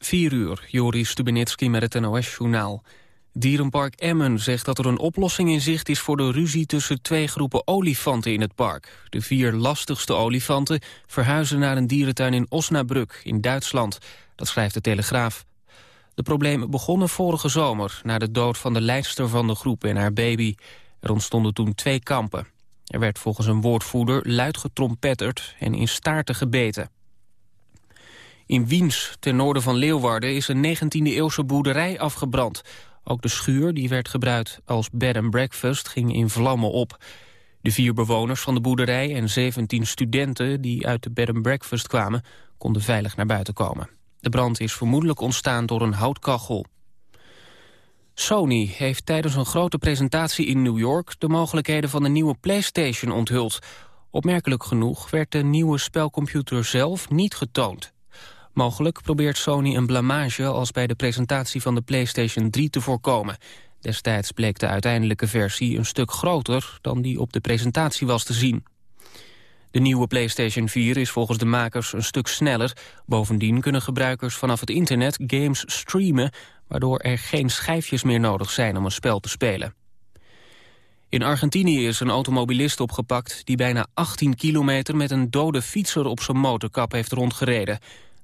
4 uur, Joris Stubenitski met het NOS-journaal. Dierenpark Emmen zegt dat er een oplossing in zicht is... voor de ruzie tussen twee groepen olifanten in het park. De vier lastigste olifanten verhuizen naar een dierentuin in Osnabrück in Duitsland. Dat schrijft de Telegraaf. De problemen begonnen vorige zomer... na de dood van de leidster van de groep en haar baby. Er ontstonden toen twee kampen. Er werd volgens een woordvoerder luid getrompetterd en in staarten gebeten. In Wiens, ten noorden van Leeuwarden, is een 19e-eeuwse boerderij afgebrand. Ook de schuur, die werd gebruikt als bed and breakfast, ging in vlammen op. De vier bewoners van de boerderij en 17 studenten die uit de bed and breakfast kwamen... konden veilig naar buiten komen. De brand is vermoedelijk ontstaan door een houtkachel. Sony heeft tijdens een grote presentatie in New York... de mogelijkheden van de nieuwe PlayStation onthuld. Opmerkelijk genoeg werd de nieuwe spelcomputer zelf niet getoond. Mogelijk probeert Sony een blamage als bij de presentatie van de PlayStation 3 te voorkomen. Destijds bleek de uiteindelijke versie een stuk groter dan die op de presentatie was te zien. De nieuwe PlayStation 4 is volgens de makers een stuk sneller. Bovendien kunnen gebruikers vanaf het internet games streamen... waardoor er geen schijfjes meer nodig zijn om een spel te spelen. In Argentinië is een automobilist opgepakt... die bijna 18 kilometer met een dode fietser op zijn motorkap heeft rondgereden.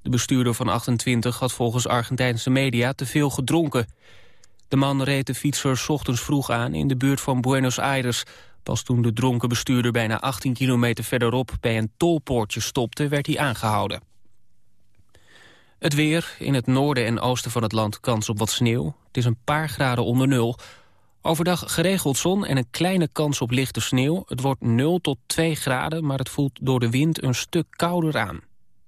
De bestuurder van 28 had volgens Argentijnse media te veel gedronken. De man reed de fietser ochtends vroeg aan in de buurt van Buenos Aires. Pas toen de dronken bestuurder bijna 18 kilometer verderop bij een tolpoortje stopte, werd hij aangehouden. Het weer, in het noorden en oosten van het land kans op wat sneeuw. Het is een paar graden onder nul. Overdag geregeld zon en een kleine kans op lichte sneeuw. Het wordt 0 tot 2 graden, maar het voelt door de wind een stuk kouder aan.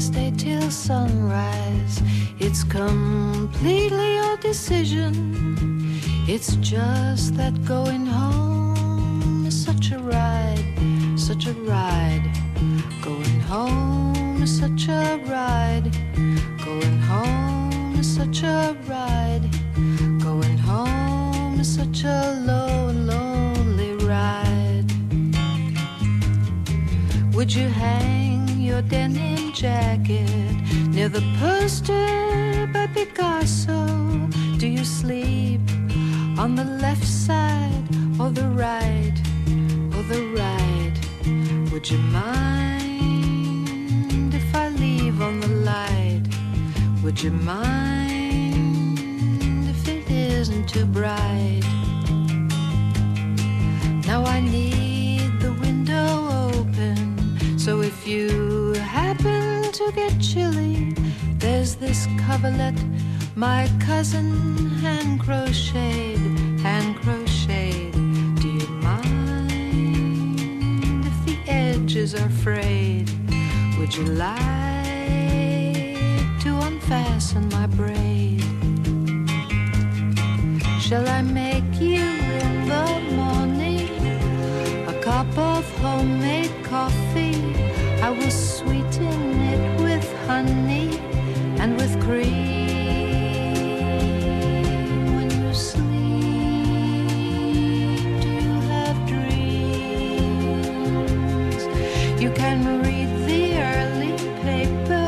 stay till sunrise? It's completely your decision. It's just that going home is such a ride, such a ride. Going home is such a ride. Going home is such a ride. Going home is such a low, lonely ride. Would you hang your denim jacket near the poster by Picasso? Do you sleep? on the left side or the right or the right would you mind if i leave on the light would you mind if it isn't too bright now i need the window open so if you to get chilly there's this coverlet my cousin hand crocheted, hand crocheted. Do you mind if the edges are frayed? Would you like to unfasten my braid? Shall I make you in the morning a cup of homemade coffee? I will sweeten it honey and with cream. When you sleep, do you have dreams? You can read the early paper,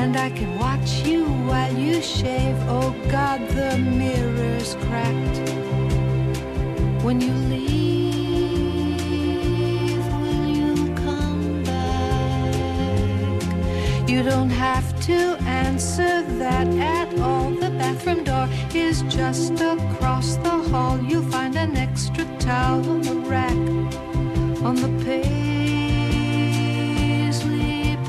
and I can watch you while you shave. Oh God, the mirror's cracked. When you leave. You don't have to answer that at all. The bathroom door is just across the hall. You'll find an extra towel on the rack on the paisley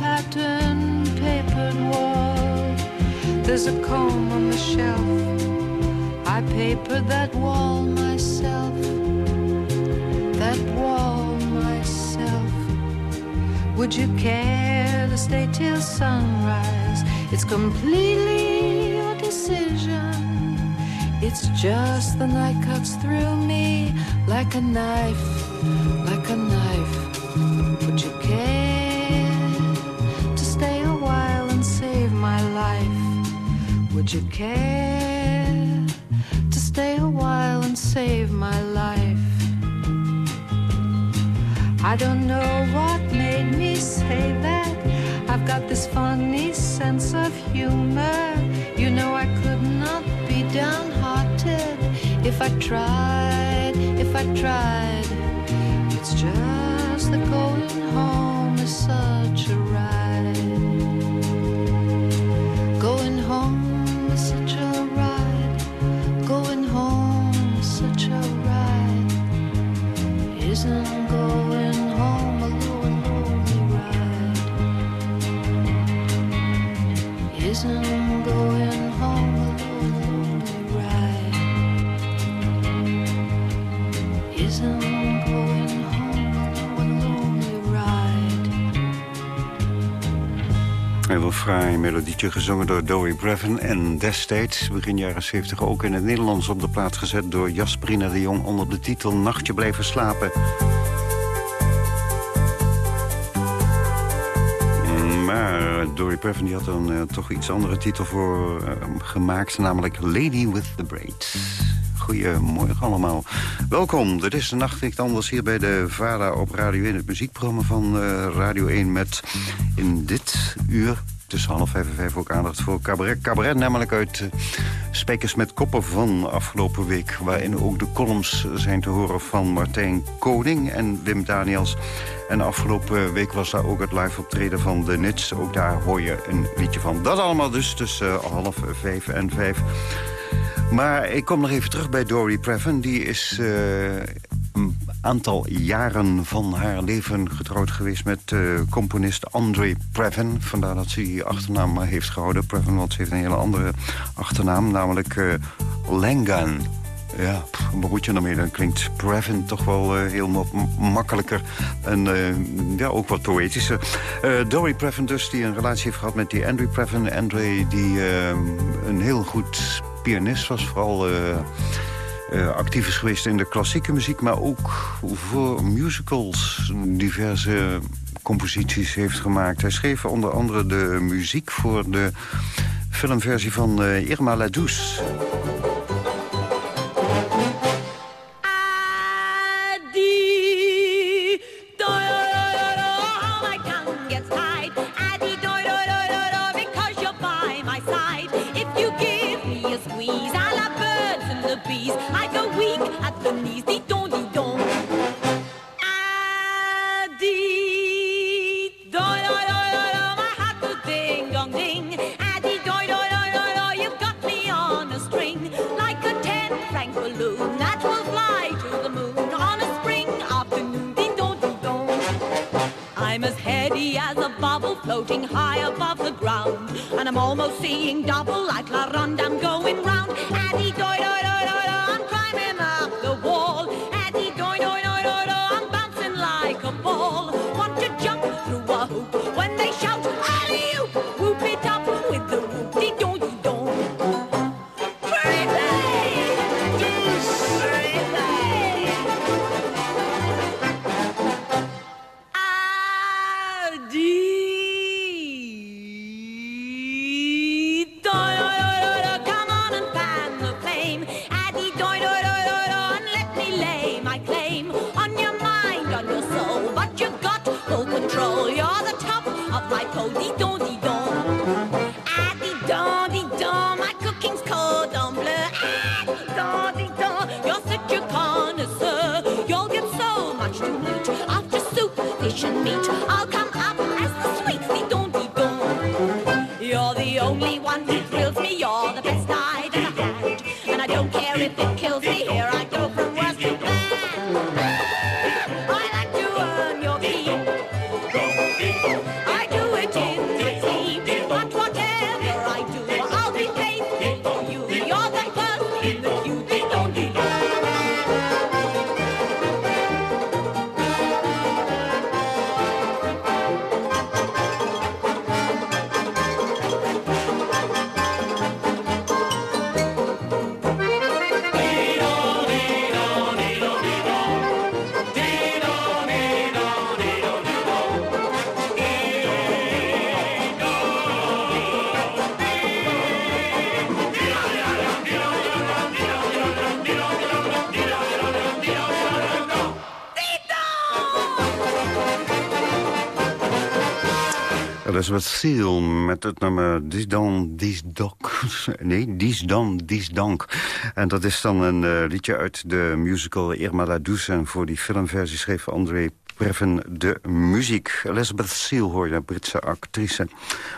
pattern papered wall. There's a comb on the shelf. I papered that wall myself. Would you care to stay till sunrise? It's completely your decision. It's just the night cuts through me like a knife like a knife. Would you care to stay a while and save my life? Would you care to stay a while and save my life? I don't know what made me say that. I've got this funny sense of humor. You know, I could not be downhearted if I tried, if I tried. It's just that going home is such a ride. Gezongen door Dory Brevin. En destijds, begin jaren 70, ook in het Nederlands op de plaat gezet... door Jasperina de Jong onder de titel Nachtje blijven slapen. Maar Dory Brevin die had een eh, toch iets andere titel voor eh, gemaakt... namelijk Lady with the Braids. Goedemorgen allemaal. Welkom, dit is de Nacht Anders hier bij de VARA op Radio 1... het muziekprogramma van eh, Radio 1 met in dit uur... tussen half vijf en vijf ook aandacht voor cabaret. Cabaret namelijk uit uh, Spijkers met Koppen van afgelopen week... waarin ook de columns zijn te horen van Martijn Koning en Wim Daniels. En afgelopen week was daar ook het live optreden van de Nits. Ook daar hoor je een liedje van. Dat allemaal dus tussen uh, half vijf en vijf... Maar ik kom nog even terug bij Dory Previn. Die is uh, aantal jaren van haar leven getrouwd geweest... met uh, componist André Previn. Vandaar dat ze die achternaam heeft gehouden. Previn, want ze heeft een hele andere achternaam. Namelijk uh, Langan. Ja, pff, wat moet je ermee? Dan klinkt Previn toch wel uh, heel makkelijker. En ja, ook wat poëtischer. Uh, Dory Previn dus, die een relatie heeft gehad met die Andrew Previn. André, die een heel goed pianist was. Vooral actief is geweest in de klassieke muziek. Maar ook voor musicals diverse composities heeft gemaakt. Hij schreef onder andere de muziek voor de filmversie van Irma La Douce. One who thrills me. You're the best I've ever had. And I don't care if it Elizabeth Seal met het nummer Dis dan, Dis Dok. Nee, Dis dan, Dis Dank. En dat is dan een uh, liedje uit de musical Irma la Douce. En voor die filmversie schreef André Previn de muziek. Elizabeth Seal hoor je, Britse actrice.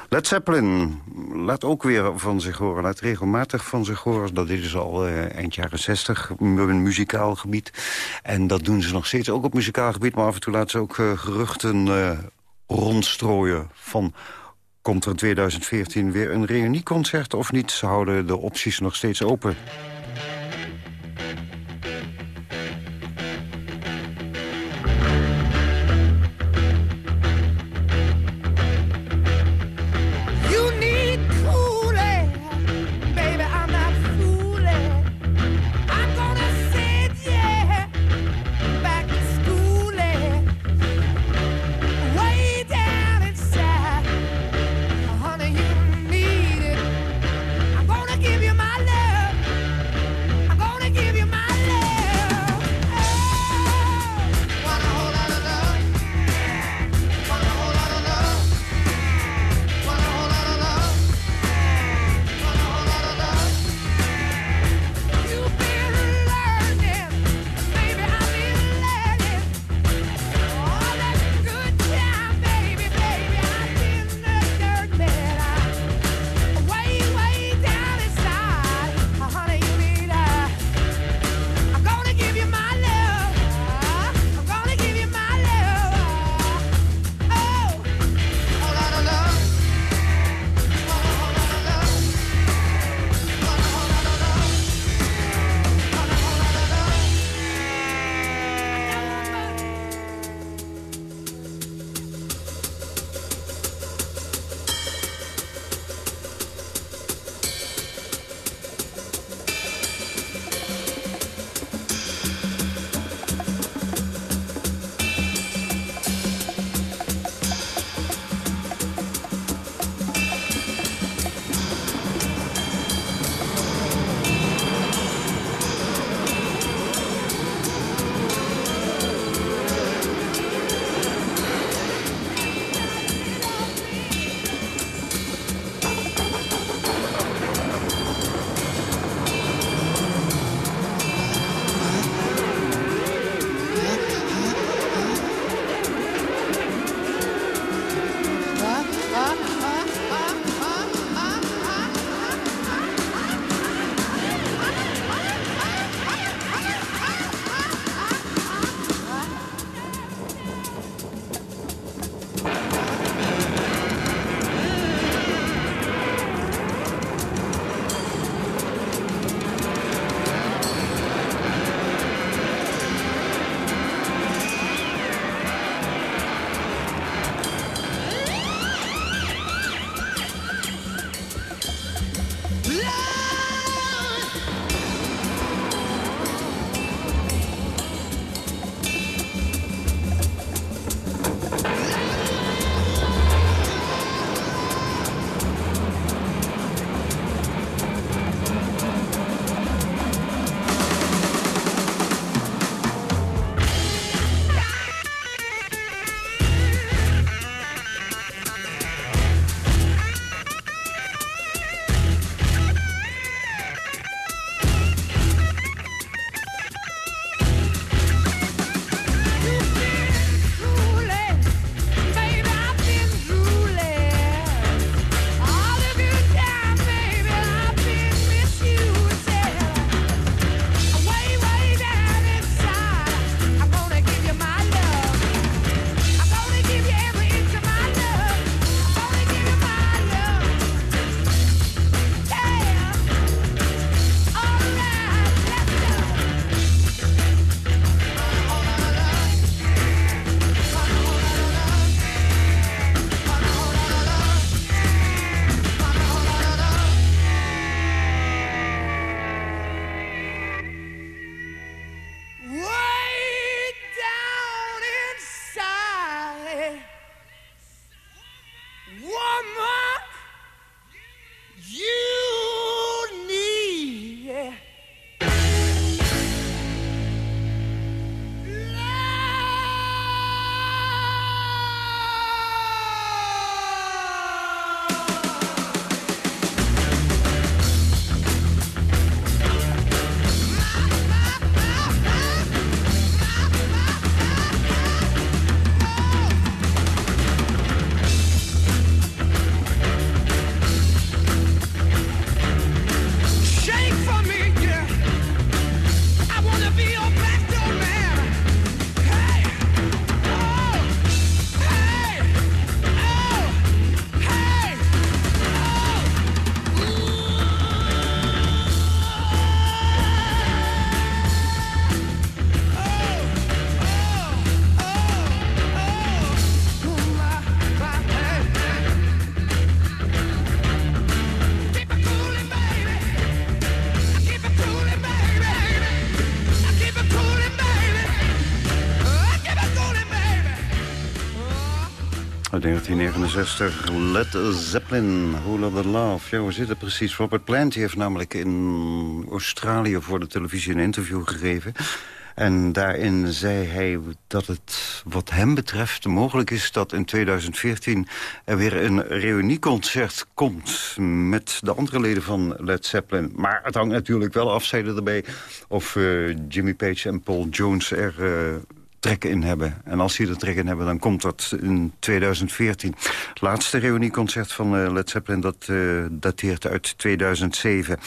Led Zeppelin laat ook weer van zich horen. Laat regelmatig van zich horen. Dat is al uh, eind jaren 60 op een muzikaal gebied. En dat doen ze nog steeds ook op muzikaal gebied. Maar af en toe laten ze ook uh, geruchten rondstrooien van... Komt er in 2014 weer een reunieconcert of niet? Ze houden de opties nog steeds open. 1969, Led Zeppelin, Whole the Love. Ja, we zitten precies. Robert Plant heeft namelijk in Australië voor de televisie een interview gegeven. En daarin zei hij dat het wat hem betreft mogelijk is... dat in 2014 er weer een reunieconcert komt... met de andere leden van Led Zeppelin. Maar het hangt natuurlijk wel af, zeiden erbij... of uh, Jimmy Page en Paul Jones er... Uh, trekken in hebben. En als die er trekken in hebben, dan komt dat in 2014. Het laatste reunieconcert van uh, Led Zeppelin, dat uh, dateert uit 2007.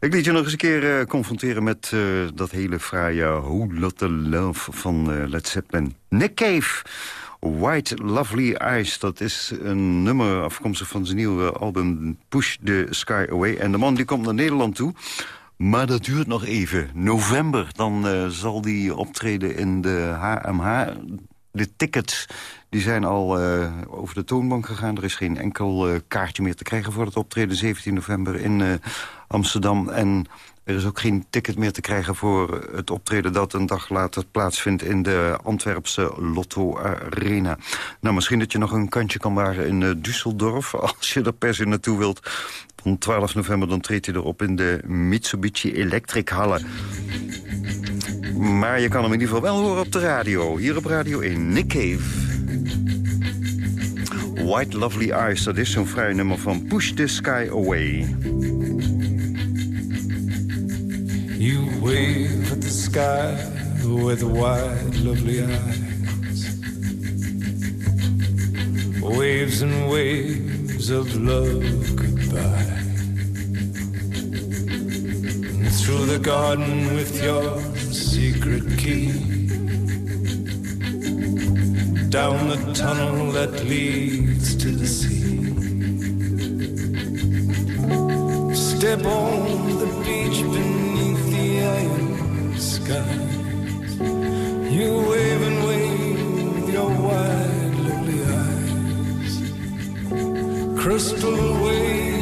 Ik liet je nog eens een keer uh, confronteren met dat hele fraaie Who Lot the Love van uh, Led Zeppelin. Nick Cave, White Lovely Eyes. Dat is een nummer afkomstig van zijn nieuwe album Push the Sky Away. En de man die komt naar Nederland toe. Maar dat duurt nog even. November, dan zal die optreden in de HMH. De tickets die zijn al uh, over de toonbank gegaan. Er is geen enkel uh, kaartje meer te krijgen voor het optreden 17 november in uh, Amsterdam. En er is ook geen ticket meer te krijgen voor het optreden... dat een dag later plaatsvindt in de Antwerpse Lotto Arena. Nou, misschien dat je nog een kantje kan waren in Düsseldorf... als je er per se naartoe wilt. Van 12 november dan treedt hij erop in de Mitsubishi Electric Halle. Maar je kan hem in ieder geval wel horen op de radio. Hier op Radio 1, Nick Cave. White Lovely Eyes, dat is zo'n vrij nummer van Push the Sky Away. You wave at the sky with white lovely eyes Waves and waves of love goodbye and Through the garden with your secret key Down the tunnel that leads to the sea Step on the beach beneath the iron skies. You wave and wave your wide, lovely eyes. Crystal waves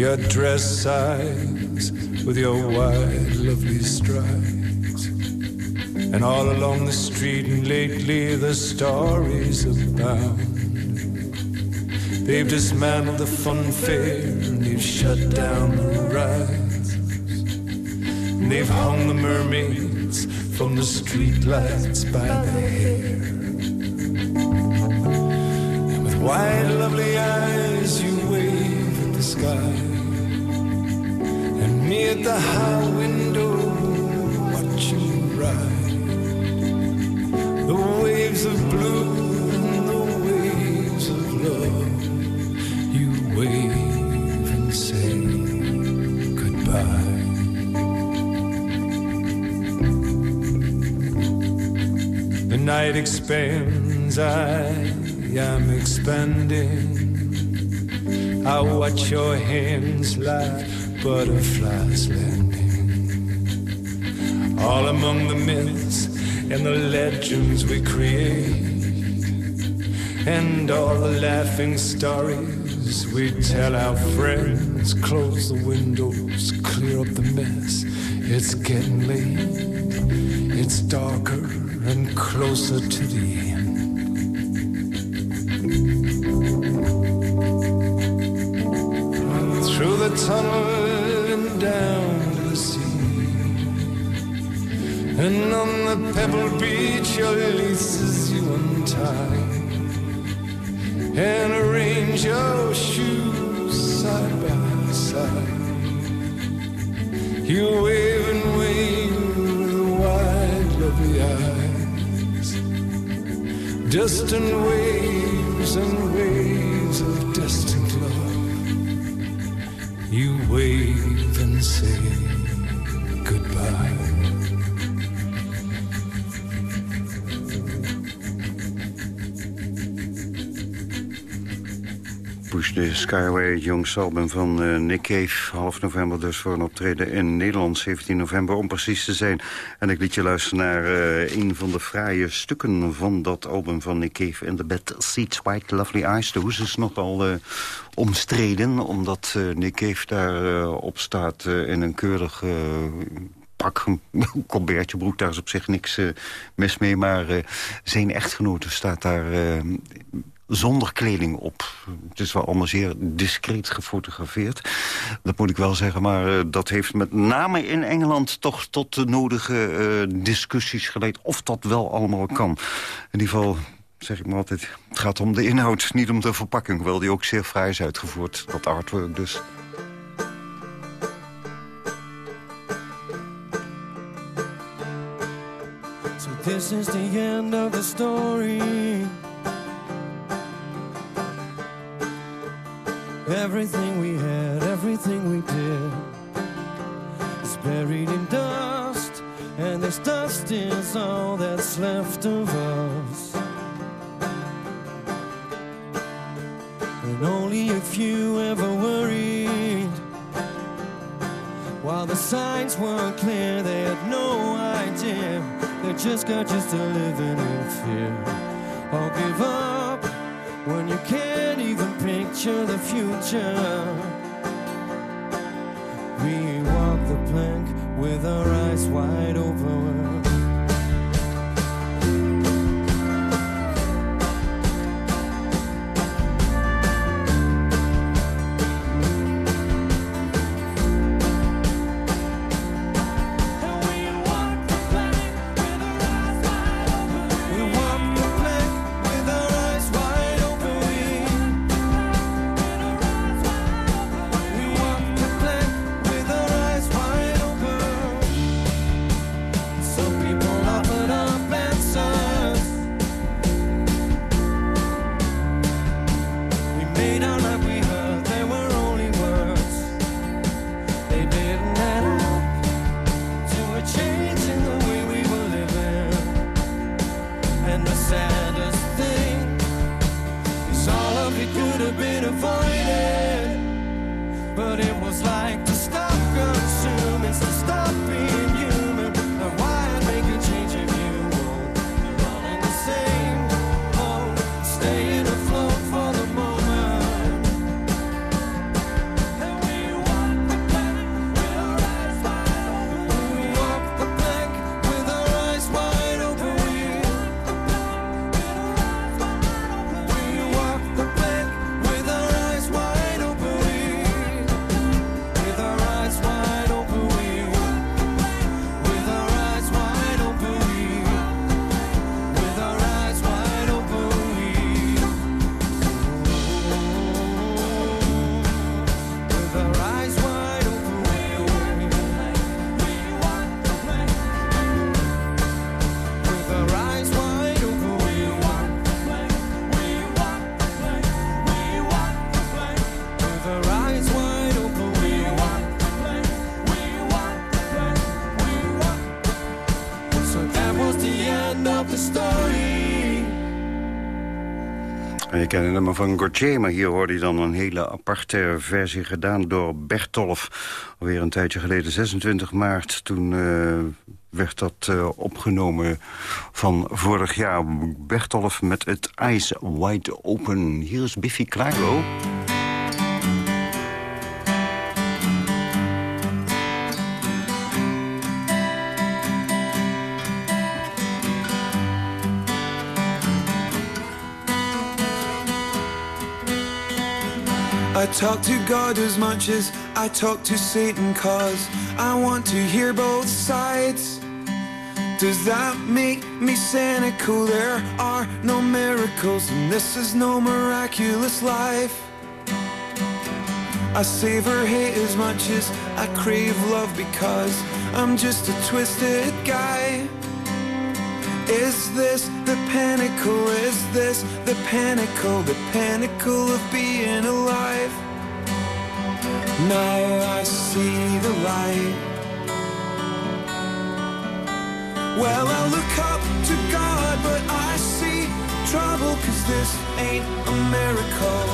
Your dress sighs with your wide, lovely strides. And all along the street, and lately the stories abound. They've dismantled the fun fair, and they've shut down the rides. And they've hung the mermaids from the streetlights by the hair. And with wide, lovely eyes, you wave at the sky. At the high window, watching you ride. The waves of blue and the waves of love. You wave and say goodbye. The night expands, I am expanding. I watch your hands like butterflies landing. All among the myths and the legends we create. And all the laughing stories we tell our friends. Close the windows, clear up the mess. It's getting late. It's darker and closer to the end. Through the tunnel your laces you untie. And arrange your shoes side by side. You wave and wave with wide, lovely eyes. Distant waves and waves of distant love. You wave and say The Skyway, jongste album van uh, Nick Cave. Half november dus voor een optreden in Nederland. 17 november om precies te zijn. En ik liet je luisteren naar uh, een van de fraaie stukken van dat album van Nick Cave. In the Bed Seats White Lovely Eyes. De hoes is nogal uh, omstreden. Omdat Nick Cave daar op staat in een keurig pak, een broek, daar is op zich niks mis mee. Maar zijn echtgenote staat daar zonder kleding op. Het is wel allemaal zeer discreet gefotografeerd. Dat moet ik wel zeggen, maar uh, dat heeft met name in Engeland... toch tot de nodige uh, discussies geleid of dat wel allemaal kan. In ieder geval zeg ik maar altijd, het gaat om de inhoud, niet om de verpakking. Hoewel die ook zeer fraai is uitgevoerd, dat artwork dus. This is the end of the story Everything we had, everything we did is buried in dust, and this dust is all that's left of us. And only a few ever worried. While the signs weren't clear, they had no idea. They just got used to living in fear. I'll give up when you can't even picture the future. We walk the plank with our eyes wide open. Het nummer van Gautier, maar hier hoorde je dan een hele aparte versie gedaan door Bertolf. Alweer een tijdje geleden, 26 maart, toen uh, werd dat uh, opgenomen van vorig jaar. Bertolf met het Eyes Wide Open. Hier is Biffy Clyro. Talk to God as much as I talk to Satan cause I want to hear both sides. Does that make me cynical? There are no miracles and this is no miraculous life. I savor hate as much as I crave love because I'm just a twisted guy is this the pinnacle? Is this the pinnacle? The pinnacle of being alive? Now I see the light. Well, I look up to God, but I see trouble, cause this ain't a miracle.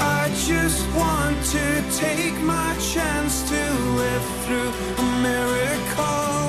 I just want to take my chance to live through a miracle.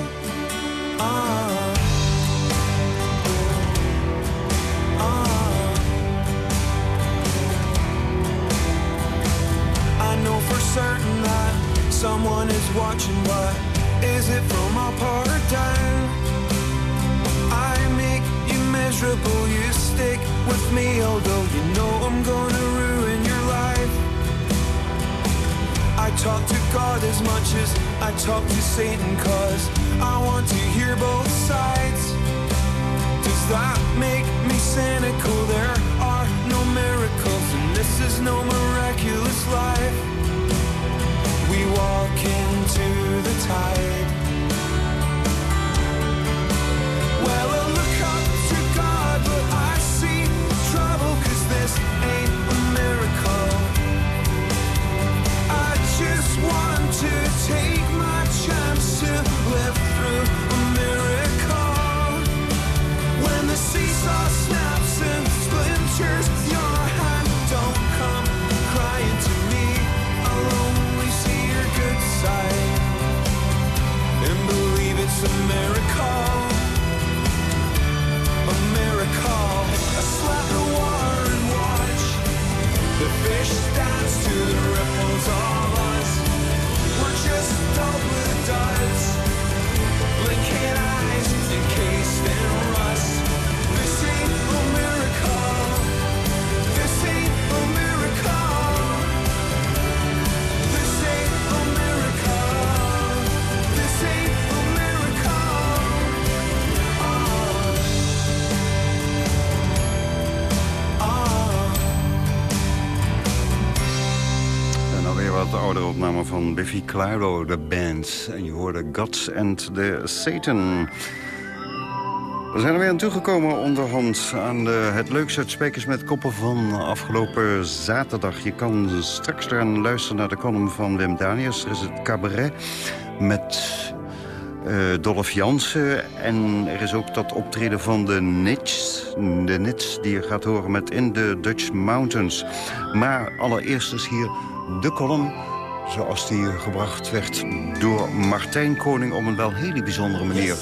Wat oudere opname van Biffy Clyro, de band. En je hoorde Gods and the Satan. We zijn er weer aan toegekomen onderhand aan de, het leukste uit met Koppen van afgelopen zaterdag. Je kan straks gaan luisteren naar de column van Wim Daniels. Er is het cabaret met eh Dolph Jansen. En er is ook dat optreden van de Nits. De Nits die je gaat horen met In the Dutch Mountains. Maar allereerst is hier de column zoals die gebracht werd door Martijn Koning... op een wel hele bijzondere manier.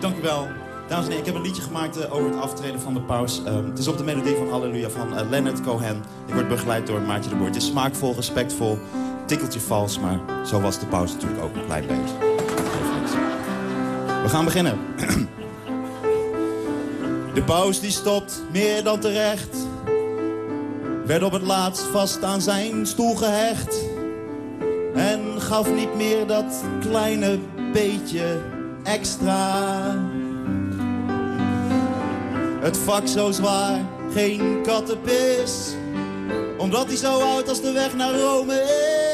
Dank u wel. Dames en heren, ik heb een liedje gemaakt eh, over het aftreden van de paus. Ehm, het is op de melodie van Halleluja van eh, Leonard Cohen. Ik word begeleid door Maartje de Boer. Het is smaakvol, respectvol, tikkeltje vals, maar zo was de paus natuurlijk ook klein beetje. We gaan beginnen. De paus die stopt meer dan terecht. Werd op het laatst vast aan zijn stoel gehecht. En gaf niet meer dat kleine beetje extra. Het vak zo zwaar, geen kattenpis. Omdat hij zo oud als de weg naar Rome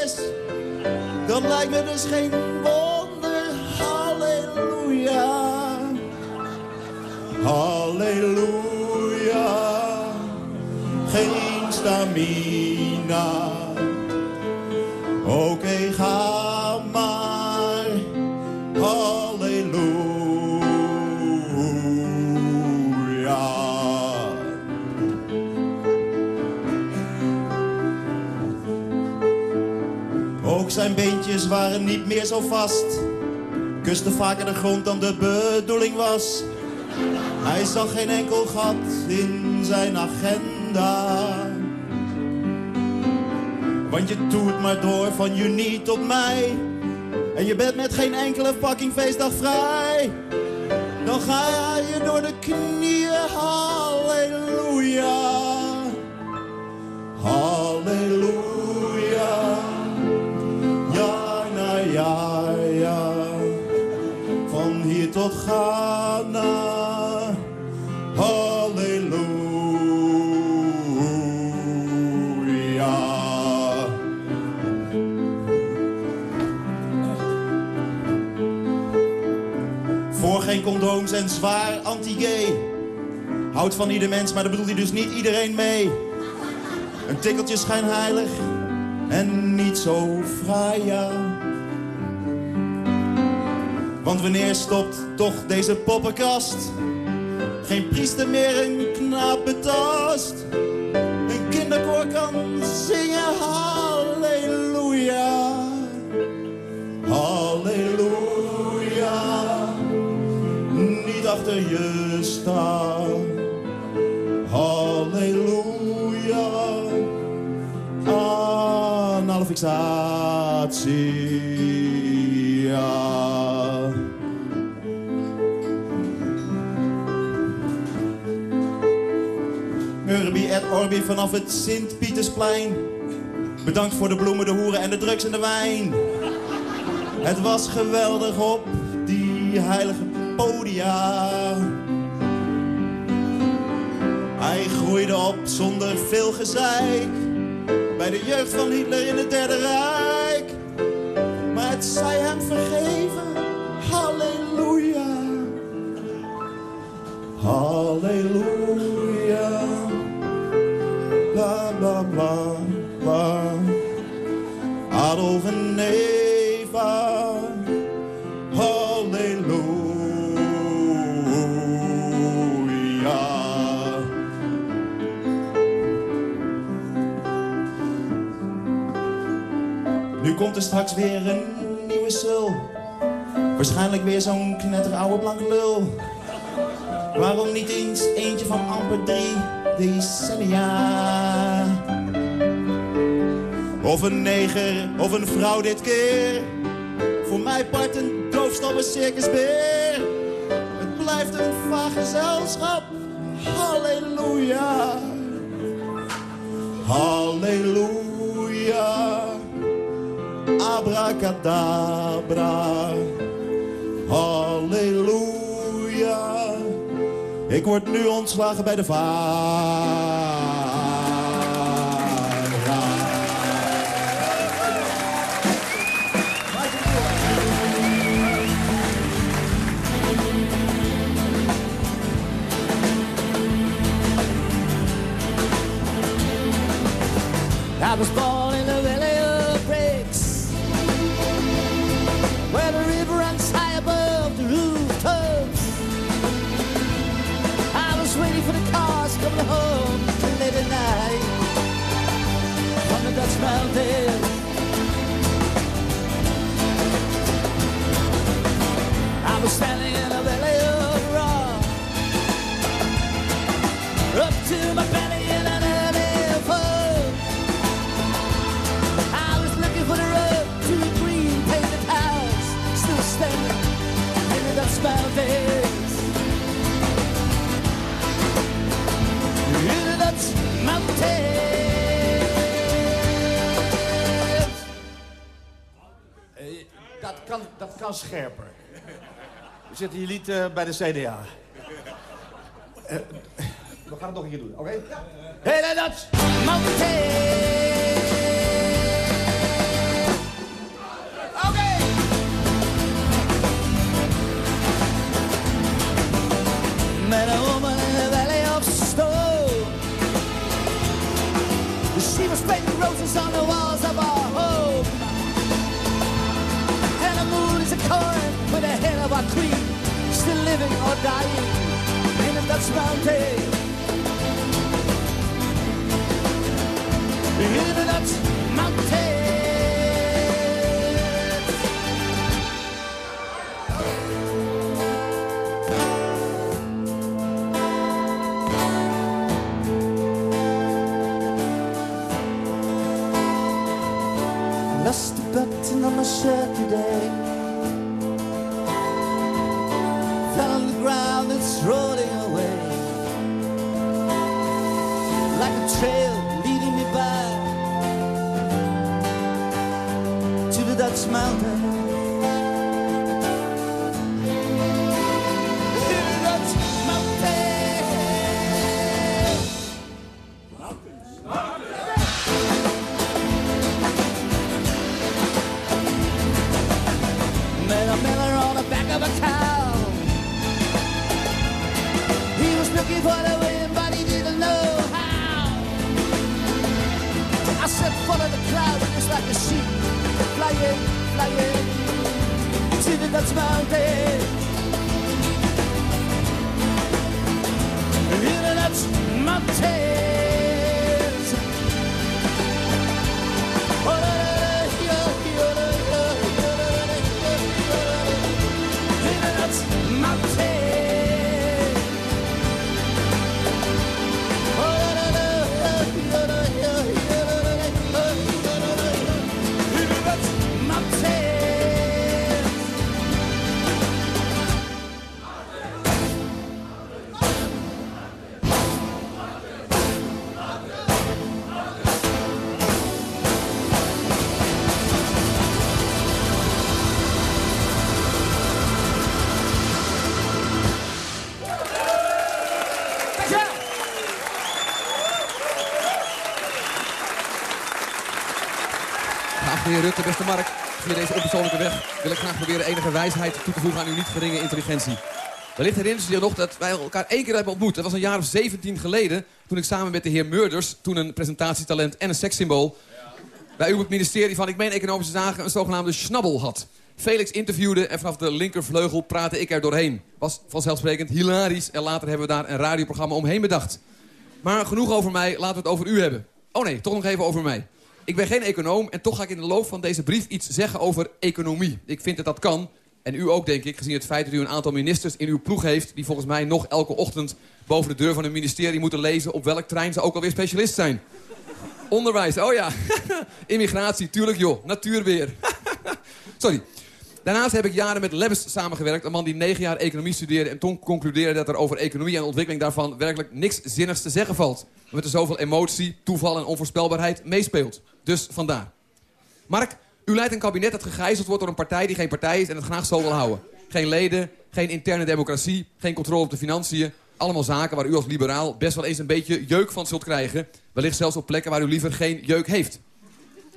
is. Dat lijkt me dus geen wonder. Halleluja. Halleluja. Stamina. Oké, ga maar. Halleluja. Ook zijn beentjes waren niet meer zo vast. Kuste vaker de grond dan de bedoeling was. Hij zag geen enkel gat in zijn agenda. Want je doet maar door van juni tot mei. En je bent met geen enkele fucking feestdag vrij. Dan ga je door de knieën, halleluja. Halleluja. Jaar na jaar, ja. Van hier tot Ghana. Zwaar anti-gay. Houdt van ieder mens, maar daar bedoelt hij dus niet iedereen mee. Een tikkeltje schijnheilig en niet zo fraai, ja. Want wanneer stopt toch deze poppenkast? Geen priester meer een knaap betast. Een kinderkoor kan dan zing je staan. Halleluja. Anale fixatie. Ja. Urbi et Orbi vanaf het Sint-Pietersplein. Bedankt voor de bloemen, de hoeren en de drugs en de wijn. Het was geweldig op die heilige podia. Hij groeide op zonder veel gezeik. Bij de jeugd van Hitler in het Derde Rijk. Maar het zij hem vergeven. Halleluja. Halleluja. Komt straks weer een nieuwe sul. Waarschijnlijk weer zo'n knetteroude blanke lul. Waarom niet eens eentje van amper drie decennia? Of een neger, of een vrouw dit keer. Voor mij part een doofstomme circusbeer. Het blijft een vaag gezelschap. Halleluja. Halleluja. Abracadabra. Halleluja. Ik word nu ontslagen bij de VARA. I was born I was standing in the valley of up to my belly in an. I was looking for the to the green painted house, still standing in the mountains. Kan, dat kan scherper. We zetten je lied eh, bij de CDA. Eh, we gaan het nog een keer doen, oké? The Dutch. Okay. Met a woman in the valley of stone. She was painting roses on the walls coin with the head of our queen, still living or dying in the Dutch mountains. in the Dutch mountains. Lost a button on my shirt today. Flying, to the mountain. In the Dutch mountains, proberen enige wijsheid toe te voegen aan uw niet geringe intelligentie. Wellicht herinnert u zich nog dat wij elkaar één keer hebben ontmoet. Dat was een jaar of 17 geleden, toen ik samen met de heer Murders... toen een presentatietalent en een sekssymbool... bij u op het ministerie van, ik meen economische zaken... een zogenaamde schnabbel had. Felix interviewde en vanaf de linkervleugel praatte ik er doorheen. Was vanzelfsprekend hilarisch en later hebben we daar een radioprogramma omheen bedacht. Maar genoeg over mij, laten we het over u hebben. Oh nee, toch nog even over mij. Ik ben geen econoom en toch ga ik in de loop van deze brief iets zeggen over economie. Ik vind dat dat kan. En u ook, denk ik, gezien het feit dat u een aantal ministers in uw ploeg heeft... die volgens mij nog elke ochtend boven de deur van een ministerie moeten lezen... op welk trein ze ook alweer specialist zijn. Onderwijs, oh ja. Immigratie, tuurlijk joh. Natuurweer. Sorry. Daarnaast heb ik jaren met Lebbes samengewerkt. Een man die negen jaar economie studeerde en toen concludeerde dat er over economie en ontwikkeling daarvan werkelijk niks zinnigs te zeggen valt. Omdat er zoveel emotie, toeval en onvoorspelbaarheid meespeelt. Dus vandaar. Mark, u leidt een kabinet dat gegijzeld wordt door een partij die geen partij is en het graag zo wil houden. Geen leden, geen interne democratie, geen controle op de financiën. Allemaal zaken waar u als liberaal best wel eens een beetje jeuk van zult krijgen. Wellicht zelfs op plekken waar u liever geen jeuk heeft.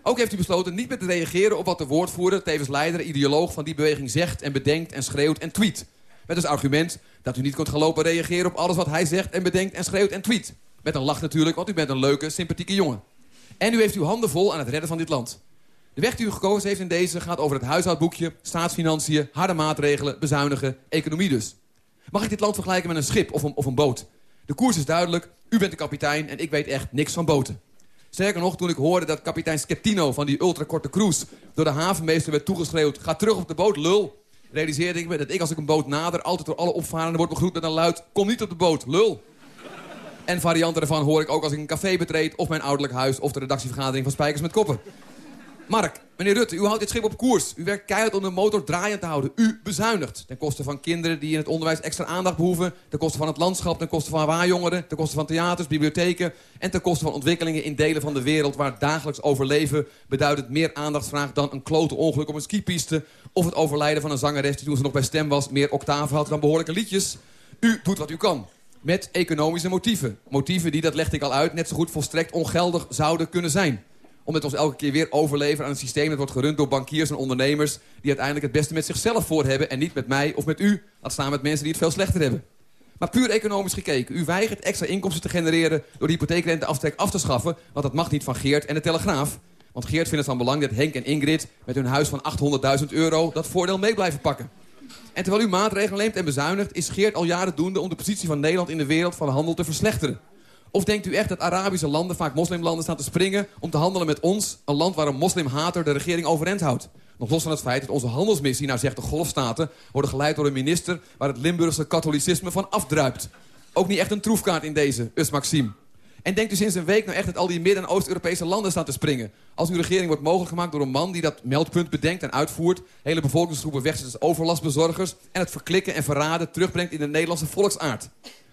Ook heeft u besloten niet meer te reageren op wat de woordvoerder, tevens leider, ideoloog van die beweging zegt en bedenkt en schreeuwt en tweet. Met als argument dat u niet kunt gaan lopen reageren op alles wat hij zegt en bedenkt en schreeuwt en tweet. Met een lach natuurlijk, want u bent een leuke, sympathieke jongen. En u heeft uw handen vol aan het redden van dit land. De weg die u gekozen heeft in deze gaat over het huishoudboekje, staatsfinanciën, harde maatregelen, bezuinigen, economie dus. Mag ik dit land vergelijken met een schip of een, of een boot? De koers is duidelijk, u bent de kapitein en ik weet echt niks van boten. Sterker nog, toen ik hoorde dat kapitein Schettino van die ultrakorte cruise... door de havenmeester werd toegeschreeuwd, ga terug op de boot, lul. Realiseerde ik me dat ik als ik een boot nader... altijd door alle opvarenden wordt begroet met een luid... kom niet op de boot, lul. En varianten ervan hoor ik ook als ik een café betreed... of mijn ouderlijk huis of de redactievergadering van Spijkers met Koppen. Mark, meneer Rutte, u houdt dit schip op koers. U werkt keihard om de motor draaiend te houden. U bezuinigt. Ten koste van kinderen die in het onderwijs extra aandacht behoeven. Ten koste van het landschap, ten koste van waarjongeren. Ten koste van theaters, bibliotheken. En ten koste van ontwikkelingen in delen van de wereld... waar dagelijks overleven beduidend meer aandacht vraagt... dan een klote ongeluk op een skipiste... of het overlijden van een zangeres die toen ze nog bij stem was... meer octaven had dan behoorlijke liedjes. U doet wat u kan. Met economische motieven. Motieven die, dat legde ik al uit, net zo goed volstrekt ongeldig zouden kunnen zijn omdat ons elke keer weer overleveren aan een systeem... dat wordt gerund door bankiers en ondernemers... die uiteindelijk het beste met zichzelf voor hebben... en niet met mij of met u. Laat staan met mensen die het veel slechter hebben. Maar puur economisch gekeken. U weigert extra inkomsten te genereren... door de hypotheekrenteaftrek af te schaffen... want dat mag niet van Geert en de Telegraaf. Want Geert vindt het van belang dat Henk en Ingrid... met hun huis van 800.000 euro dat voordeel mee blijven pakken. En terwijl u maatregelen neemt en bezuinigt... is Geert al jaren doende om de positie van Nederland in de wereld van handel te verslechteren. Of denkt u echt dat Arabische landen, vaak moslimlanden, staan te springen... om te handelen met ons, een land waar een moslimhater de regering overeind houdt? Nog los van het feit dat onze handelsmissie, nou zegt de golfstaten... worden geleid door een minister waar het Limburgse katholicisme van afdruipt. Ook niet echt een troefkaart in deze, Us Maxime. En denkt u sinds een week nou echt dat al die Midden- en Oost-Europese landen staan te springen? Als uw regering wordt mogelijk gemaakt door een man die dat meldpunt bedenkt en uitvoert... hele bevolkingsgroepen wegzet als overlastbezorgers... en het verklikken en verraden terugbrengt in de Nederlandse volksaard.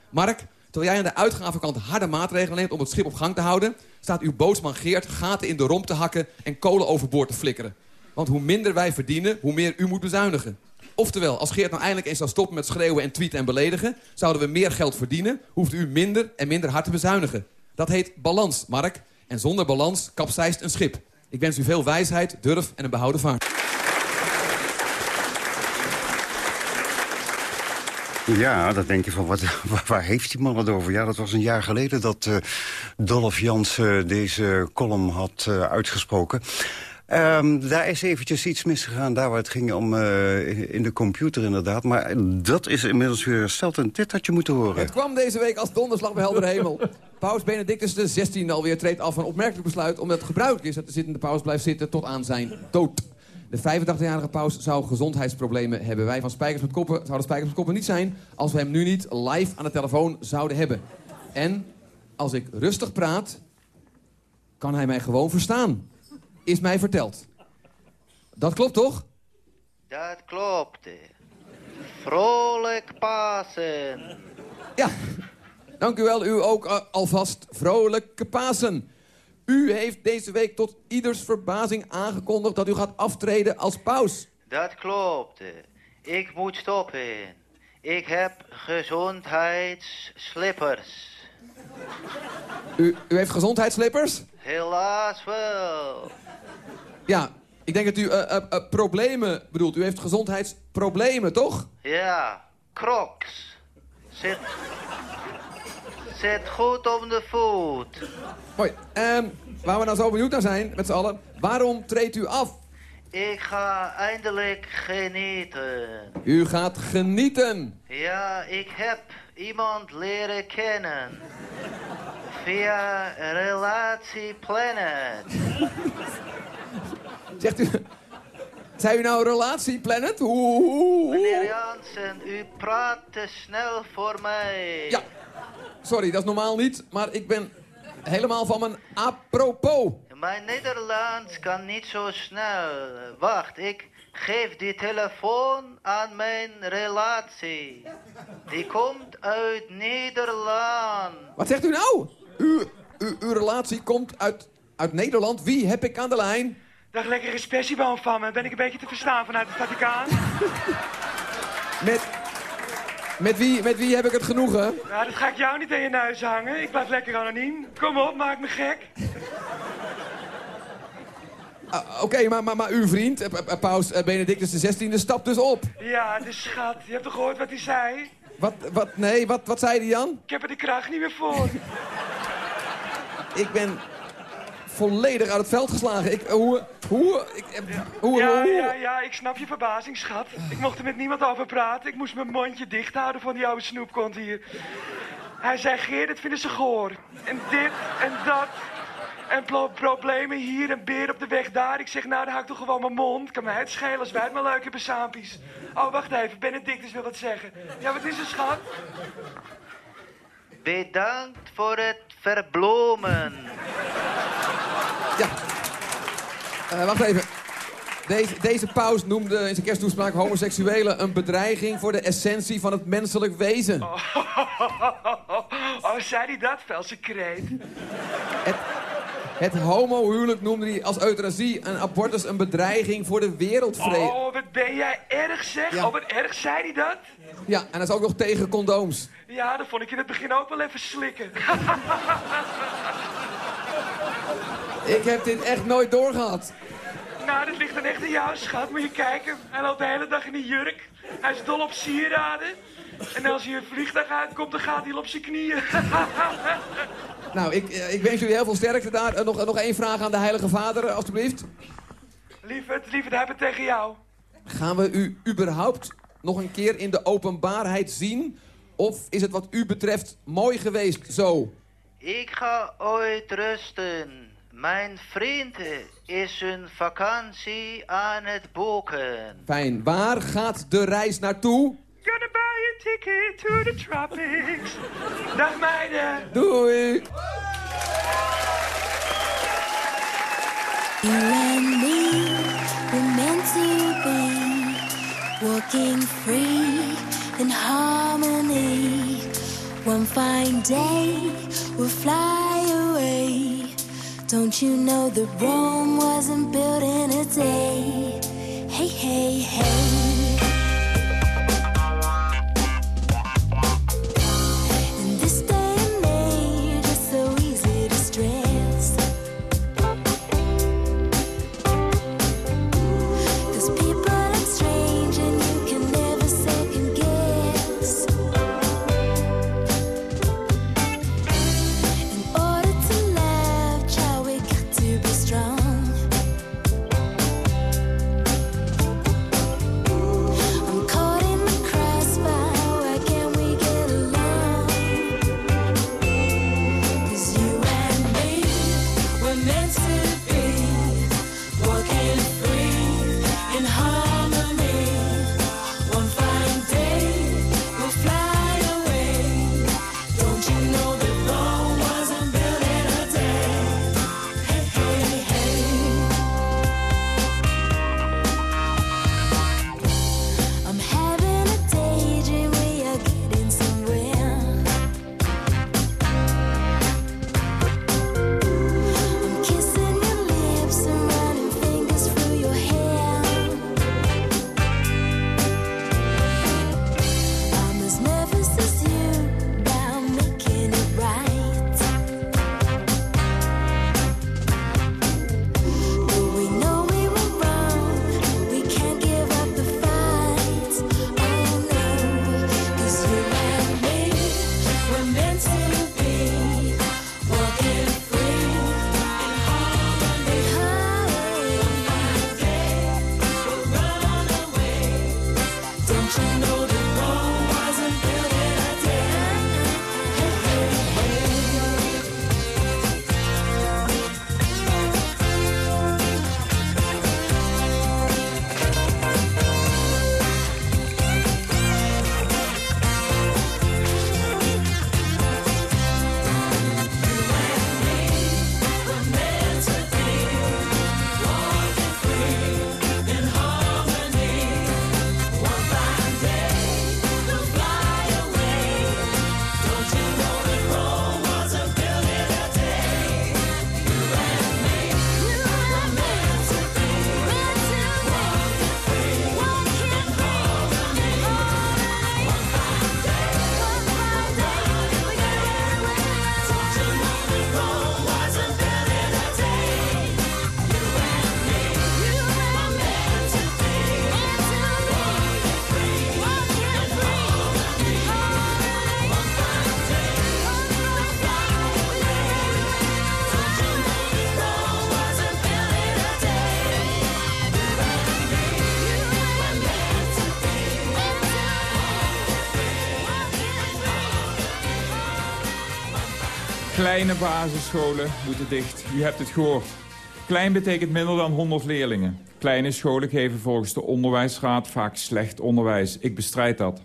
Mark, Terwijl jij aan de uitgavenkant harde maatregelen neemt om het schip op gang te houden... staat uw bootsman Geert gaten in de romp te hakken en kolen overboord te flikkeren. Want hoe minder wij verdienen, hoe meer u moet bezuinigen. Oftewel, als Geert nou eindelijk eens zou stoppen met schreeuwen en tweeten en beledigen... zouden we meer geld verdienen, hoeft u minder en minder hard te bezuinigen. Dat heet balans, Mark. En zonder balans kapseist een schip. Ik wens u veel wijsheid, durf en een behouden vaart. Ja, dan denk je van, wat, waar heeft die man het over? Ja, dat was een jaar geleden dat uh, Dolph Jans deze column had uitgesproken. Um, daar is eventjes iets misgegaan, daar waar het ging om uh, in de computer inderdaad. Maar dat is inmiddels weer hersteld en dit had je moeten horen. Het kwam deze week als donderslag bij helder hemel. Paus Benedictus XVI alweer treedt af van opmerkelijk besluit... omdat het gebruikelijk is dat de zittende paus blijft zitten tot aan zijn dood. De 85-jarige paus zou gezondheidsproblemen hebben. Wij van Spijkers met Koppen zouden Spijkers met Koppen niet zijn... als we hem nu niet live aan de telefoon zouden hebben. En als ik rustig praat, kan hij mij gewoon verstaan. Is mij verteld. Dat klopt toch? Dat klopt. Vrolijk Pasen. Ja, dank u wel. U ook uh, alvast vrolijke Pasen. U heeft deze week tot ieders verbazing aangekondigd dat u gaat aftreden als paus. Dat klopt. Ik moet stoppen. Ik heb gezondheidsslippers. U, u heeft gezondheidsslippers? Helaas wel. Ja, Ik denk dat u eh, eh, eh, problemen bedoelt. U heeft gezondheidsproblemen, toch? Ja, crocs. Zit... Zit goed op de voet. Mooi. Ehm, waar we nou zo benieuwd naar zijn, met z'n allen. Waarom treedt u af? Ik ga eindelijk genieten. U gaat genieten. Ja, ik heb iemand leren kennen. Via Relatie Planet. Zegt u... Zijn u nou relatie, Planet? Hoe, hoe, Meneer? Jansen, u praat te snel voor mij. Ja. Sorry, dat is normaal niet. Maar ik ben helemaal van mijn apropos. Mijn Nederlands kan niet zo snel. Wacht, ik geef die telefoon aan mijn relatie. Die komt uit Nederland. Wat zegt u nou? U, u, uw relatie komt uit, uit Nederland. Wie heb ik aan de lijn? Dag, lekkere spessieboom van me. Ben ik een beetje te verstaan vanuit het Vaticaan? Met, met, wie, met wie heb ik het genoegen? Nou, dat ga ik jou niet in je neus hangen. Ik blijf lekker anoniem. Kom op, maak me gek. Ah, Oké, maar, maar, maar uw vriend, eh, eh, paus eh, Benedictus XVI, stapt dus op. Ja, de schat. Je hebt toch gehoord wat hij zei? Wat, wat, nee, wat, wat zei hij dan? Ik heb er de kracht niet meer voor. Ik ben volledig uit het veld geslagen. Ik, hoe, hoe, ik, eh, hoe, Ja, hoe- ja, ja, ik snap je verbazing, schat. Ik mocht er met niemand over praten. Ik moest mijn mondje dicht houden van die oude snoepkont hier. Hij zei, Geer, dit vinden ze goor. En dit en dat. En pro- problemen hier en beer op de weg daar. Ik zeg, nou, dan hou ik toch gewoon mijn mond. Kan mij het schelen als wij het maar leuk hebben, saampies. Oh, wacht even, Benedictus wil wat zeggen. Ja, wat is er, schat? Bedankt voor het verblomen. Eh, wacht even. Deze, deze paus noemde in zijn kersttoespraak homoseksuelen een bedreiging voor de essentie van het menselijk wezen. Oh, zei hij dat, velse kreet? Het homohuwelijk noemde hij als euthanasie en abortus een bedreiging voor de wereldvrede. Oh, wat ben jij erg, zeg. Ja. Oh, wat erg zei hij dat? Ja, en hij is ook nog tegen condooms. Ja, dat vond ik in het begin ook wel even slikken. Ik heb dit echt nooit doorgehad. nou, dat ligt dan echt in jou, schat. Moet je kijken. Hij loopt de hele dag in een jurk. Hij is dol op sieraden. En als hij een vliegtuig uitkomt, dan gaat hij op zijn knieën. Nou, ik, eh, ik wens jullie heel veel sterkte daar. Eh, nog, nog één vraag aan de Heilige Vader, alstublieft. lieverd, lieverd, heb het tegen jou. Gaan we u überhaupt nog een keer in de openbaarheid zien? Of is het wat u betreft mooi geweest zo? Ik ga ooit rusten. Mijn vriend is een vakantie aan het boeken. Fijn. Waar gaat de reis naartoe? Gonna buy a ticket to the tropics. Dag meiden. Doei! You and me were meant to be walking free in harmony. One fine day we'll fly away. Don't you know that Rome wasn't built in a day? Hey, hey, hey. Kleine basisscholen moeten dicht. U hebt het gehoord. Klein betekent minder dan 100 leerlingen. Kleine scholen geven volgens de onderwijsraad vaak slecht onderwijs. Ik bestrijd dat.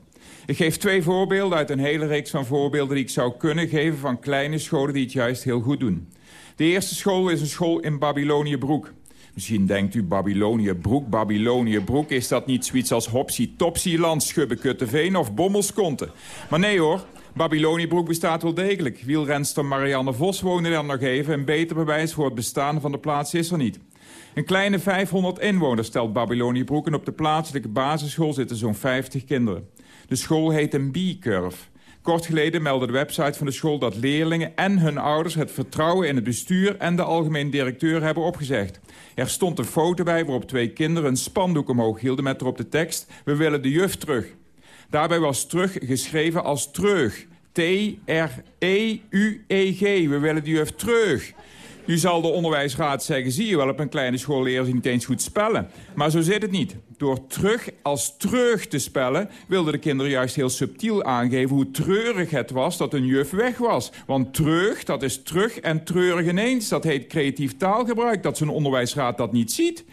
Ik geef twee voorbeelden uit een hele reeks van voorbeelden... die ik zou kunnen geven van kleine scholen die het juist heel goed doen. De eerste school is een school in Babyloniëbroek. Misschien denkt u Babyloniëbroek, Babyloniëbroek... is dat niet zoiets als Hopsie Topsie, Landschubbe, of Bommelskonte? Maar nee hoor, Babyloniëbroek bestaat wel degelijk. Wielrenster Marianne Vos woonde dan nog even. Een beter bewijs voor het bestaan van de plaats is er niet. Een kleine 500 inwoners stelt Babyloniëbroek... en op de plaatselijke basisschool zitten zo'n 50 kinderen. De school heet een B-curve. Kort geleden meldde de website van de school dat leerlingen en hun ouders... het vertrouwen in het bestuur en de algemeen directeur hebben opgezegd. Er stond een foto bij waarop twee kinderen een spandoek omhoog hielden... met erop de tekst, we willen de juf terug. Daarbij was terug geschreven als treug. T-R-E-U-E-G. We willen de juf terug. Nu zal de onderwijsraad zeggen, zie je wel, op een kleine school ze niet eens goed spellen. Maar zo zit het niet. Door terug als terug te spellen, wilden de kinderen juist heel subtiel aangeven hoe treurig het was dat een juf weg was. Want terug, dat is terug en treurig ineens. Dat heet creatief taalgebruik, dat zo'n onderwijsraad dat niet ziet.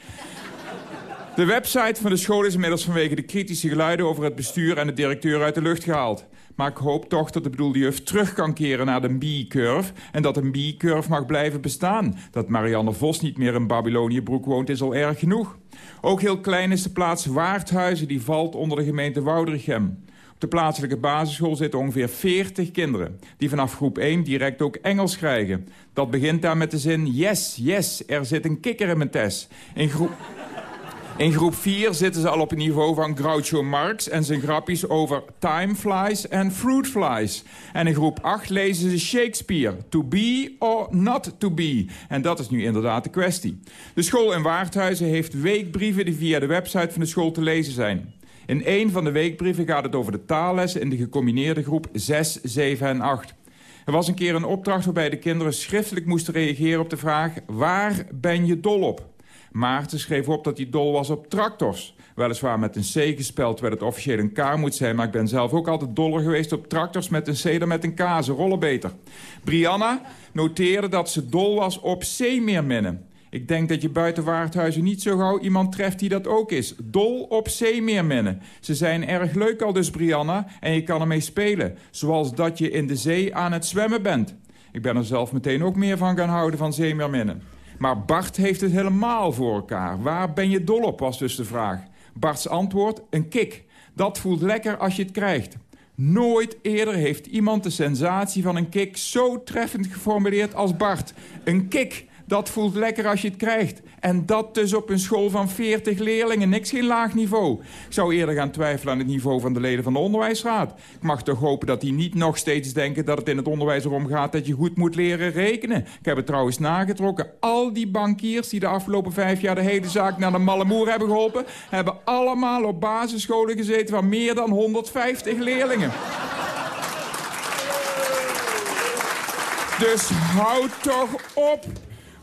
De website van de school is inmiddels vanwege de kritische geluiden over het bestuur en de directeur uit de lucht gehaald. Maar ik hoop toch dat de bedoelde juf terug kan keren naar de B-curve... en dat een B-curve mag blijven bestaan. Dat Marianne Vos niet meer in Babyloniëbroek woont is al erg genoeg. Ook heel klein is de plaats Waardhuizen, die valt onder de gemeente Woudrichem. Op de plaatselijke basisschool zitten ongeveer 40 kinderen... die vanaf groep 1 direct ook Engels krijgen. Dat begint daar met de zin... Yes, yes, er zit een kikker in mijn test. In groep... In groep 4 zitten ze al op het niveau van Groucho Marx... en zijn grappies over time flies en fruit flies. En in groep 8 lezen ze Shakespeare. To be or not to be. En dat is nu inderdaad de kwestie. De school in Waardhuizen heeft weekbrieven... die via de website van de school te lezen zijn. In een van de weekbrieven gaat het over de taallessen... in de gecombineerde groep 6, 7 en 8. Er was een keer een opdracht waarbij de kinderen schriftelijk moesten reageren op de vraag... waar ben je dol op? Maarten schreef op dat hij dol was op tractors. Weliswaar met een C gespeld, terwijl het officieel een K moet zijn... maar ik ben zelf ook altijd doller geweest op tractors met een C dan met een K. Ze rollen beter. Brianna noteerde dat ze dol was op zeemeerminnen. Ik denk dat je buiten Waardhuizen niet zo gauw iemand treft die dat ook is. Dol op zeemeerminnen. Ze zijn erg leuk al dus, Brianna, en je kan ermee spelen. Zoals dat je in de zee aan het zwemmen bent. Ik ben er zelf meteen ook meer van gaan houden van zeemeerminnen. Maar Bart heeft het helemaal voor elkaar. Waar ben je dol op, was dus de vraag. Barts antwoord, een kick. Dat voelt lekker als je het krijgt. Nooit eerder heeft iemand de sensatie van een kick zo treffend geformuleerd als Bart. Een kick. Dat voelt lekker als je het krijgt. En dat dus op een school van 40 leerlingen. Niks geen laag niveau. Ik zou eerder gaan twijfelen aan het niveau van de leden van de onderwijsraad. Ik mag toch hopen dat die niet nog steeds denken dat het in het onderwijs erom gaat... dat je goed moet leren rekenen. Ik heb het trouwens nagetrokken. Al die bankiers die de afgelopen vijf jaar de hele zaak naar de malle moer hebben geholpen... hebben allemaal op basisscholen gezeten van meer dan 150 leerlingen. Dus houd toch op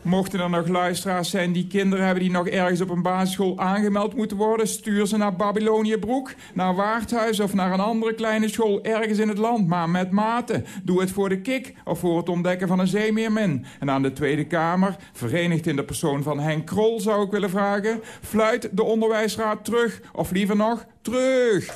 Mochten er nog luisteraars zijn die kinderen hebben... die nog ergens op een basisschool aangemeld moeten worden... stuur ze naar Babyloniëbroek, naar Waardhuis... of naar een andere kleine school ergens in het land. Maar met mate. Doe het voor de kick of voor het ontdekken van een zeemeermin. En aan de Tweede Kamer, verenigd in de persoon van Henk Krol... zou ik willen vragen... fluit de onderwijsraad terug, of liever nog, terug!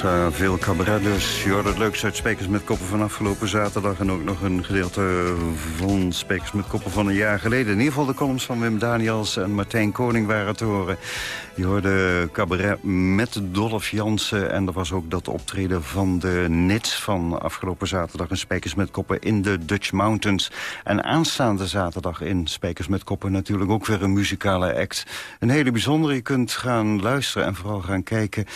Extra veel cabaret dus. Je hoort het leukste uit Spekers met Koppen van afgelopen zaterdag... en ook nog een gedeelte van Spekers met Koppen van een jaar geleden. In ieder geval de columns van Wim Daniels en Martijn Koning waren te horen. Je hoorde cabaret met Dolph Jansen... en er was ook dat optreden van de Nits van afgelopen zaterdag... in Spekers met Koppen in de Dutch Mountains. En aanstaande zaterdag in Spekers met Koppen natuurlijk ook weer een muzikale act. Een hele bijzondere. Je kunt gaan luisteren en vooral gaan kijken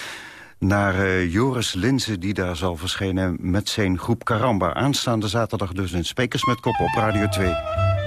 naar uh, Joris Linzen, die daar zal verschijnen met zijn groep Karamba. Aanstaande zaterdag dus in Spekers met Kop op Radio 2.